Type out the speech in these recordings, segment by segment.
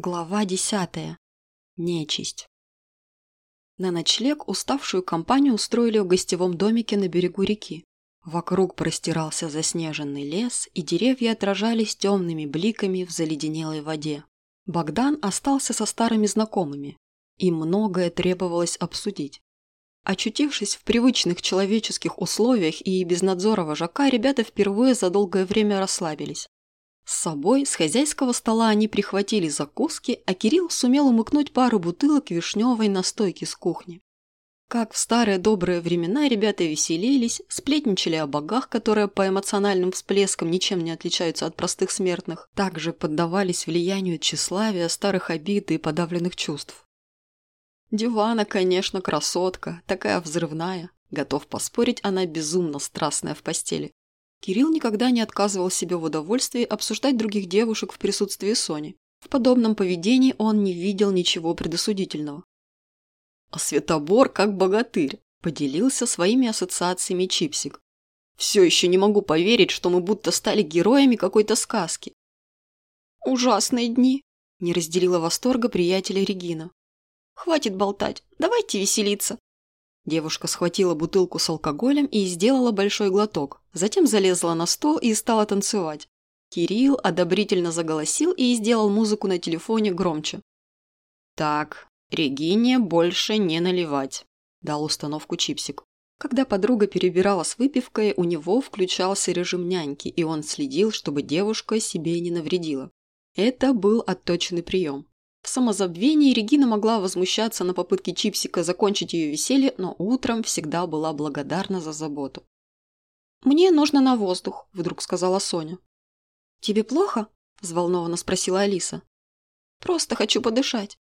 Глава десятая. Нечисть. На ночлег уставшую компанию устроили в гостевом домике на берегу реки. Вокруг простирался заснеженный лес, и деревья отражались темными бликами в заледенелой воде. Богдан остался со старыми знакомыми. Им многое требовалось обсудить. Очутившись в привычных человеческих условиях и без надзора вожака, ребята впервые за долгое время расслабились. С собой с хозяйского стола они прихватили закуски, а Кирилл сумел умыкнуть пару бутылок вишневой настойки с кухни. Как в старые добрые времена ребята веселились, сплетничали о богах, которые по эмоциональным всплескам ничем не отличаются от простых смертных, также поддавались влиянию тщеславия, старых обид и подавленных чувств. Дивана, конечно, красотка, такая взрывная. Готов поспорить, она безумно страстная в постели. Кирилл никогда не отказывал себе в удовольствии обсуждать других девушек в присутствии Сони. В подобном поведении он не видел ничего предосудительного. А Светобор, как богатырь, поделился своими ассоциациями Чипсик. Все еще не могу поверить, что мы будто стали героями какой-то сказки. Ужасные дни, не разделила восторга приятеля Регина. Хватит болтать, давайте веселиться. Девушка схватила бутылку с алкоголем и сделала большой глоток, затем залезла на стол и стала танцевать. Кирилл одобрительно заголосил и сделал музыку на телефоне громче. «Так, Регине больше не наливать», – дал установку Чипсик. Когда подруга перебирала с выпивкой, у него включался режим няньки, и он следил, чтобы девушка себе не навредила. Это был отточенный прием. В самозабвении Регина могла возмущаться на попытке Чипсика закончить ее веселье, но утром всегда была благодарна за заботу. «Мне нужно на воздух», – вдруг сказала Соня. «Тебе плохо?» – взволнованно спросила Алиса. «Просто хочу подышать».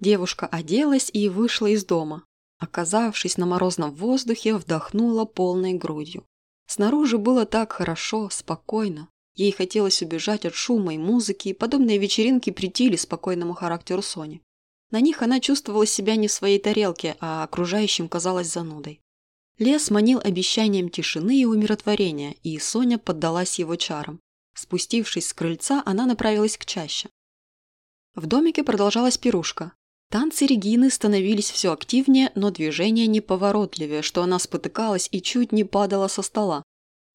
Девушка оделась и вышла из дома. Оказавшись на морозном воздухе, вдохнула полной грудью. Снаружи было так хорошо, спокойно. Ей хотелось убежать от шума и музыки, и подобные вечеринки притили спокойному характеру Сони. На них она чувствовала себя не в своей тарелке, а окружающим казалась занудой. Лес манил обещанием тишины и умиротворения, и Соня поддалась его чарам. Спустившись с крыльца, она направилась к чаще. В домике продолжалась пирушка. Танцы Регины становились все активнее, но движения неповоротливее, что она спотыкалась и чуть не падала со стола.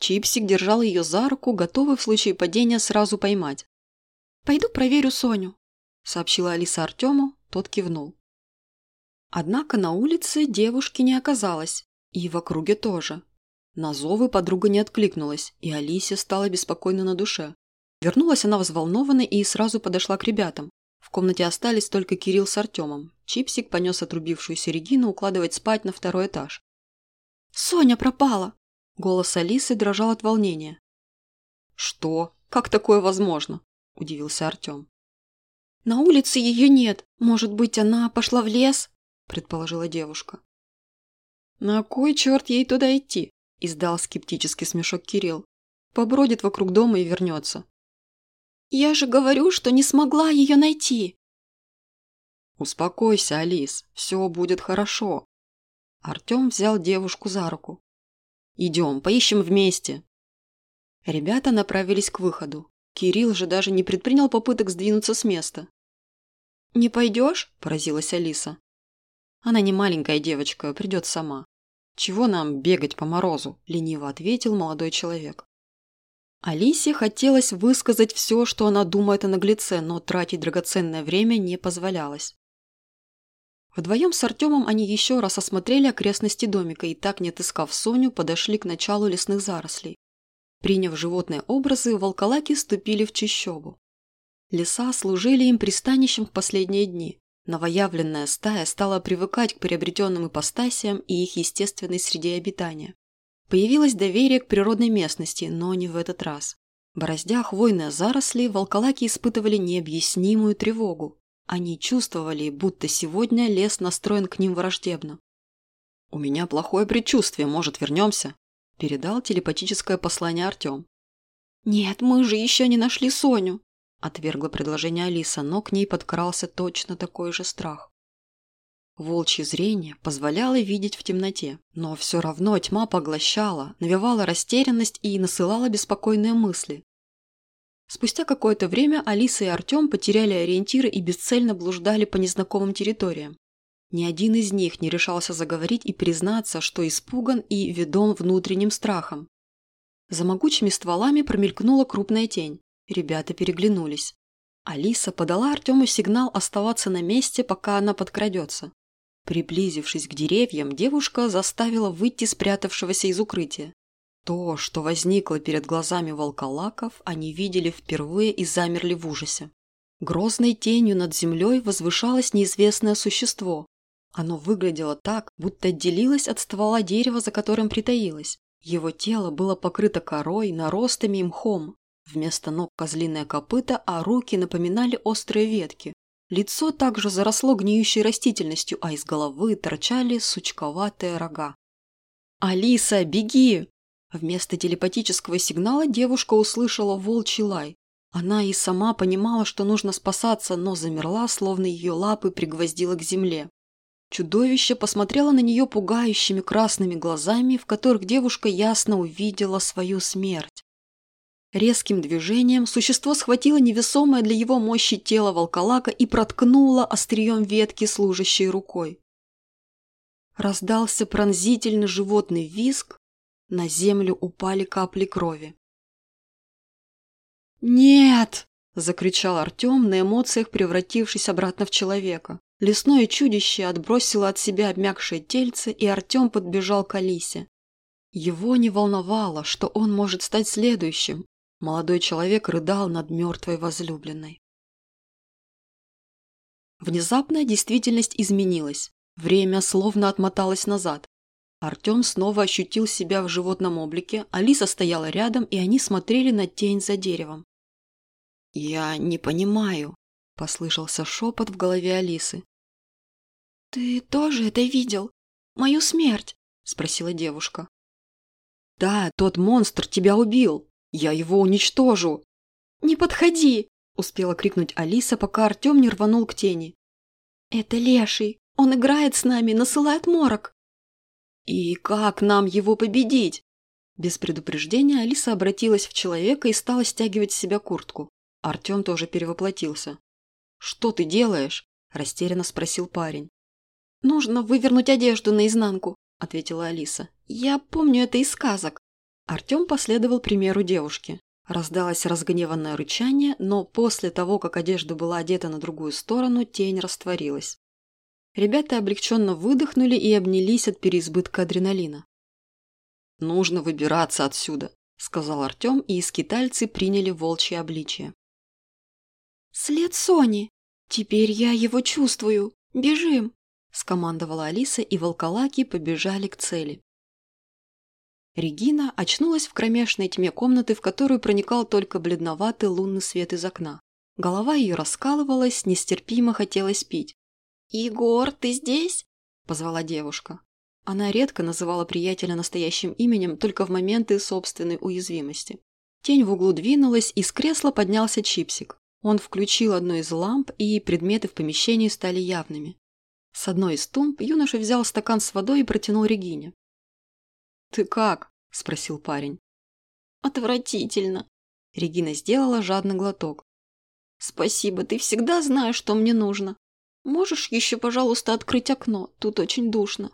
Чипсик держал ее за руку, готовый в случае падения сразу поймать. «Пойду проверю Соню», – сообщила Алиса Артему, тот кивнул. Однако на улице девушки не оказалось, и в округе тоже. На зовы подруга не откликнулась, и Алисе стало беспокойно на душе. Вернулась она взволнованной и сразу подошла к ребятам. В комнате остались только Кирилл с Артемом. Чипсик понес отрубившуюся Регину укладывать спать на второй этаж. «Соня пропала!» Голос Алисы дрожал от волнения. «Что? Как такое возможно?» – удивился Артем. «На улице ее нет. Может быть, она пошла в лес?» – предположила девушка. «На кой черт ей туда идти?» – издал скептический смешок Кирилл. «Побродит вокруг дома и вернется». «Я же говорю, что не смогла ее найти!» «Успокойся, Алис, все будет хорошо». Артем взял девушку за руку. Идем, поищем вместе. Ребята направились к выходу. Кирилл же даже не предпринял попыток сдвинуться с места. «Не пойдешь?» – поразилась Алиса. «Она не маленькая девочка, придет сама. Чего нам бегать по морозу?» – лениво ответил молодой человек. Алисе хотелось высказать все, что она думает о наглеце, но тратить драгоценное время не позволялось. Вдвоем с Артемом они еще раз осмотрели окрестности домика и, так не отыскав Соню, подошли к началу лесных зарослей. Приняв животные образы, волколаки ступили в чащобу. Леса служили им пристанищем в последние дни. Новоявленная стая стала привыкать к приобретенным ипостасиям и их естественной среде обитания. Появилось доверие к природной местности, но не в этот раз. Бороздя хвойные заросли, волколаки испытывали необъяснимую тревогу, они чувствовали, будто сегодня лес настроен к ним враждебно. «У меня плохое предчувствие, может, вернемся?» – передал телепатическое послание Артем. «Нет, мы же еще не нашли Соню!» – отвергла предложение Алиса, но к ней подкрался точно такой же страх. Волчье зрение позволяло видеть в темноте, но все равно тьма поглощала, навевала растерянность и насылала беспокойные мысли. Спустя какое-то время Алиса и Артем потеряли ориентиры и бесцельно блуждали по незнакомым территориям. Ни один из них не решался заговорить и признаться, что испуган и ведом внутренним страхом. За могучими стволами промелькнула крупная тень. Ребята переглянулись. Алиса подала Артему сигнал оставаться на месте, пока она подкрадется. Приблизившись к деревьям, девушка заставила выйти спрятавшегося из укрытия. То, что возникло перед глазами волколаков, они видели впервые и замерли в ужасе. Грозной тенью над землей возвышалось неизвестное существо. Оно выглядело так, будто отделилось от ствола дерева, за которым притаилось. Его тело было покрыто корой, наростами и мхом. Вместо ног козлиное копыта, а руки напоминали острые ветки. Лицо также заросло гниющей растительностью, а из головы торчали сучковатые рога. «Алиса, беги!» Вместо телепатического сигнала девушка услышала волчий лай. Она и сама понимала, что нужно спасаться, но замерла, словно ее лапы пригвоздило к земле. Чудовище посмотрело на нее пугающими красными глазами, в которых девушка ясно увидела свою смерть. Резким движением существо схватило невесомое для его мощи тело волколака и проткнуло острием ветки, служащей рукой. Раздался пронзительный животный визг, на землю упали капли крови. «Нет!» – закричал Артем, на эмоциях превратившись обратно в человека. Лесное чудище отбросило от себя обмякшее тельце, и Артем подбежал к Алисе. Его не волновало, что он может стать следующим. Молодой человек рыдал над мертвой возлюбленной. Внезапно действительность изменилась. Время словно отмоталось назад. Артем снова ощутил себя в животном облике, Алиса стояла рядом, и они смотрели на тень за деревом. «Я не понимаю», – послышался шепот в голове Алисы. «Ты тоже это видел? Мою смерть?» – спросила девушка. «Да, тот монстр тебя убил. Я его уничтожу». «Не подходи!» – успела крикнуть Алиса, пока Артем не рванул к тени. «Это леший. Он играет с нами, насылает морок. «И как нам его победить?» Без предупреждения Алиса обратилась в человека и стала стягивать с себя куртку. Артем тоже перевоплотился. «Что ты делаешь?» – растерянно спросил парень. «Нужно вывернуть одежду наизнанку», – ответила Алиса. «Я помню это из сказок». Артем последовал примеру девушки. Раздалось разгневанное рычание, но после того, как одежда была одета на другую сторону, тень растворилась. Ребята облегченно выдохнули и обнялись от переизбытка адреналина. «Нужно выбираться отсюда», – сказал Артем, и скитальцы приняли волчье обличие. «След Сони! Теперь я его чувствую! Бежим!» – скомандовала Алиса, и волколаки побежали к цели. Регина очнулась в кромешной тьме комнаты, в которую проникал только бледноватый лунный свет из окна. Голова ее раскалывалась, нестерпимо хотелось пить. «Егор, ты здесь?» – позвала девушка. Она редко называла приятеля настоящим именем только в моменты собственной уязвимости. Тень в углу двинулась, и с кресла поднялся чипсик. Он включил одну из ламп, и предметы в помещении стали явными. С одной из тумб юноша взял стакан с водой и протянул Регине. «Ты как?» – спросил парень. «Отвратительно!» Регина сделала жадный глоток. «Спасибо, ты всегда знаешь, что мне нужно. Можешь еще, пожалуйста, открыть окно? Тут очень душно.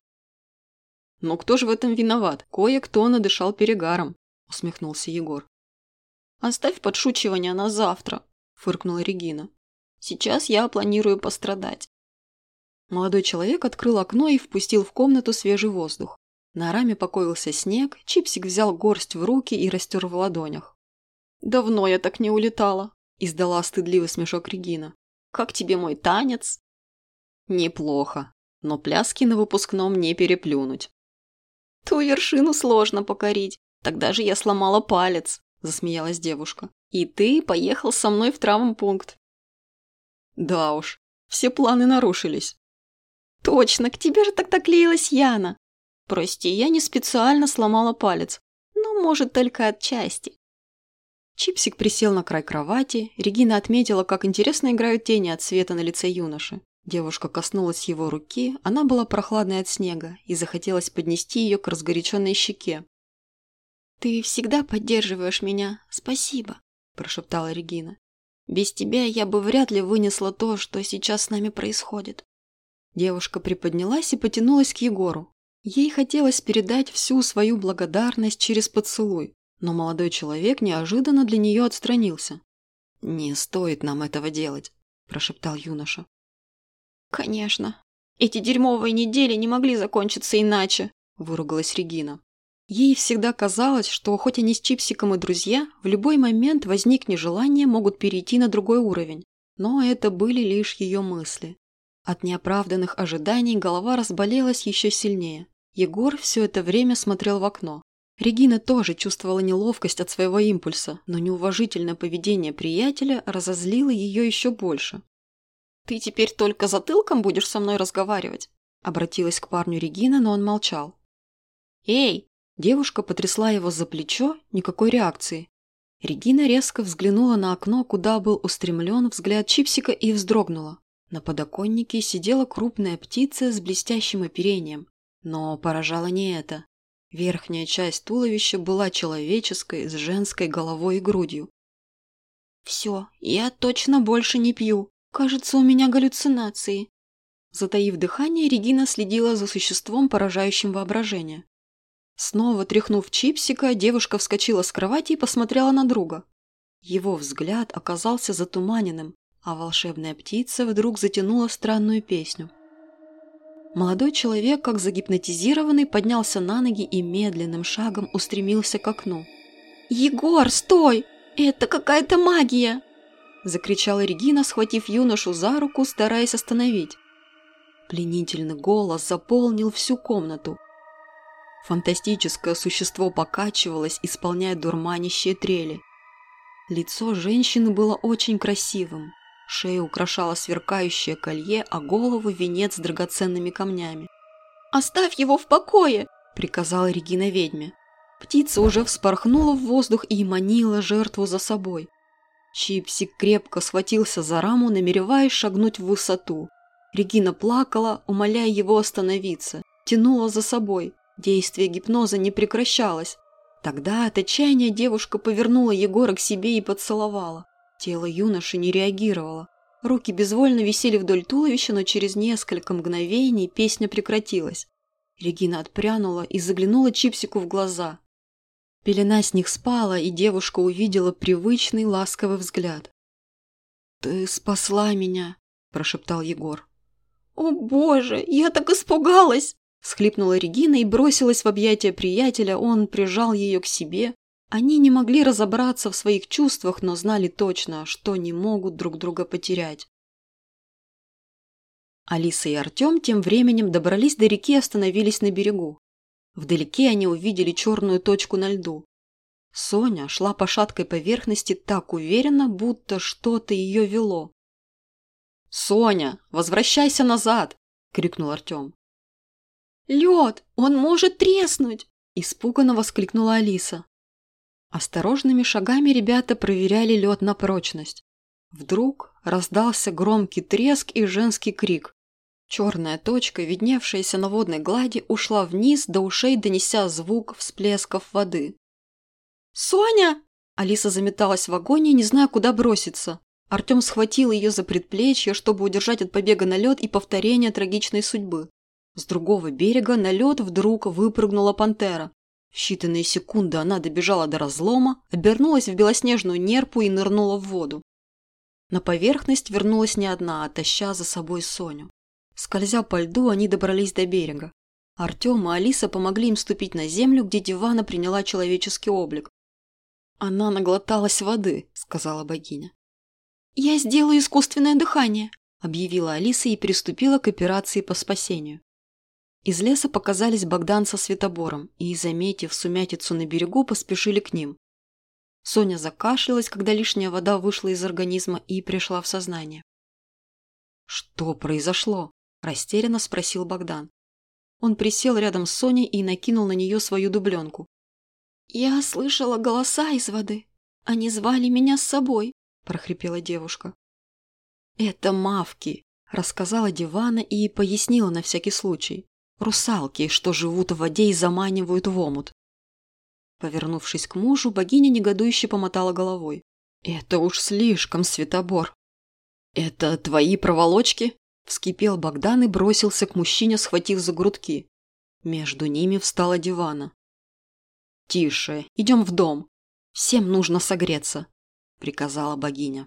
Но кто же в этом виноват? Кое-кто надышал перегаром, усмехнулся Егор. Оставь подшучивание на завтра, фыркнула Регина. Сейчас я планирую пострадать. Молодой человек открыл окно и впустил в комнату свежий воздух. На раме покоился снег, Чипсик взял горсть в руки и растер в ладонях. «Давно я так не улетала», – издала стыдливый смешок Регина. «Как тебе мой танец?» Неплохо, но пляски на выпускном не переплюнуть. Ту вершину сложно покорить, тогда же я сломала палец, засмеялась девушка. И ты поехал со мной в травмпункт. Да уж, все планы нарушились. Точно, к тебе же тогда клеилась Яна. Прости, я не специально сломала палец, но, может, только отчасти. Чипсик присел на край кровати, Регина отметила, как интересно играют тени от света на лице юноши. Девушка коснулась его руки, она была прохладной от снега, и захотелось поднести ее к разгоряченной щеке. «Ты всегда поддерживаешь меня, спасибо», – прошептала Регина. «Без тебя я бы вряд ли вынесла то, что сейчас с нами происходит». Девушка приподнялась и потянулась к Егору. Ей хотелось передать всю свою благодарность через поцелуй, но молодой человек неожиданно для нее отстранился. «Не стоит нам этого делать», – прошептал юноша. «Конечно. Эти дерьмовые недели не могли закончиться иначе», – выругалась Регина. Ей всегда казалось, что хоть они с Чипсиком и друзья, в любой момент возникнет желание могут перейти на другой уровень. Но это были лишь ее мысли. От неоправданных ожиданий голова разболелась еще сильнее. Егор все это время смотрел в окно. Регина тоже чувствовала неловкость от своего импульса, но неуважительное поведение приятеля разозлило ее еще больше. «Ты теперь только затылком будешь со мной разговаривать?» Обратилась к парню Регина, но он молчал. «Эй!» Девушка потрясла его за плечо, никакой реакции. Регина резко взглянула на окно, куда был устремлен взгляд Чипсика и вздрогнула. На подоконнике сидела крупная птица с блестящим оперением. Но поражало не это. Верхняя часть туловища была человеческой, с женской головой и грудью. «Все, я точно больше не пью. Кажется, у меня галлюцинации». Затаив дыхание, Регина следила за существом, поражающим воображение. Снова тряхнув чипсика, девушка вскочила с кровати и посмотрела на друга. Его взгляд оказался затуманенным, а волшебная птица вдруг затянула странную песню. Молодой человек, как загипнотизированный, поднялся на ноги и медленным шагом устремился к окну. «Егор, стой! Это какая-то магия!» Закричала Регина, схватив юношу за руку, стараясь остановить. Пленительный голос заполнил всю комнату. Фантастическое существо покачивалось, исполняя дурманящие трели. Лицо женщины было очень красивым, Шею украшало сверкающее колье, а голову – венец с драгоценными камнями. «Оставь его в покое!» – приказала Регина ведьме. Птица уже вспорхнула в воздух и манила жертву за собой. Чипсик крепко схватился за раму, намереваясь шагнуть в высоту. Регина плакала, умоляя его остановиться, тянула за собой. Действие гипноза не прекращалось. Тогда от отчаяния девушка повернула Егора к себе и поцеловала. Тело юноши не реагировало. Руки безвольно висели вдоль туловища, но через несколько мгновений песня прекратилась. Регина отпрянула и заглянула Чипсику в глаза. Пелена с них спала, и девушка увидела привычный ласковый взгляд. «Ты спасла меня», – прошептал Егор. «О боже, я так испугалась!» – схлипнула Регина и бросилась в объятия приятеля, он прижал ее к себе, они не могли разобраться в своих чувствах, но знали точно, что не могут друг друга потерять. Алиса и Артем тем временем добрались до реки и остановились на берегу. Вдалеке они увидели черную точку на льду. Соня шла по шаткой поверхности так уверенно, будто что-то ее вело. «Соня, возвращайся назад!» – крикнул Артем. «Лед! Он может треснуть!» – испуганно воскликнула Алиса. Осторожными шагами ребята проверяли лед на прочность. Вдруг раздался громкий треск и женский крик. Черная точка, видневшаяся на водной глади, ушла вниз до ушей, донеся звук всплесков воды. «Соня!» Алиса заметалась в вагоне, не зная, куда броситься. Артем схватил ее за предплечье, чтобы удержать от побега на лед и повторения трагичной судьбы. С другого берега на лед вдруг выпрыгнула пантера. В считанные секунды она добежала до разлома, обернулась в белоснежную нерпу и нырнула в воду. На поверхность вернулась не одна, а таща за собой Соню. Скользя по льду, они добрались до берега. Артем и Алиса помогли им ступить на землю, где Дивана приняла человеческий облик. «Она наглоталась воды», — сказала богиня. «Я сделаю искусственное дыхание», — объявила Алиса и приступила к операции по спасению. Из леса показались Богдан со Светобором и, заметив сумятицу на берегу, поспешили к ним. Соня закашлялась, когда лишняя вода вышла из организма и пришла в сознание. «Что произошло?» – растерянно спросил Богдан. Он присел рядом с Соней и накинул на нее свою дубленку. «Я слышала голоса из воды. Они звали меня с собой», – прохрипела девушка. «Это мавки», – рассказала Дивана и пояснила на всякий случай. Русалки, что живут в воде и заманивают в омут. Повернувшись к мужу, богиня негодующе помотала головой. «Это уж слишком, Светобор!» «Это твои проволочки?» Вскипел Богдан и бросился к мужчине, схватив за грудки. Между ними встала дивана. «Тише, идем в дом. Всем нужно согреться», — приказала богиня.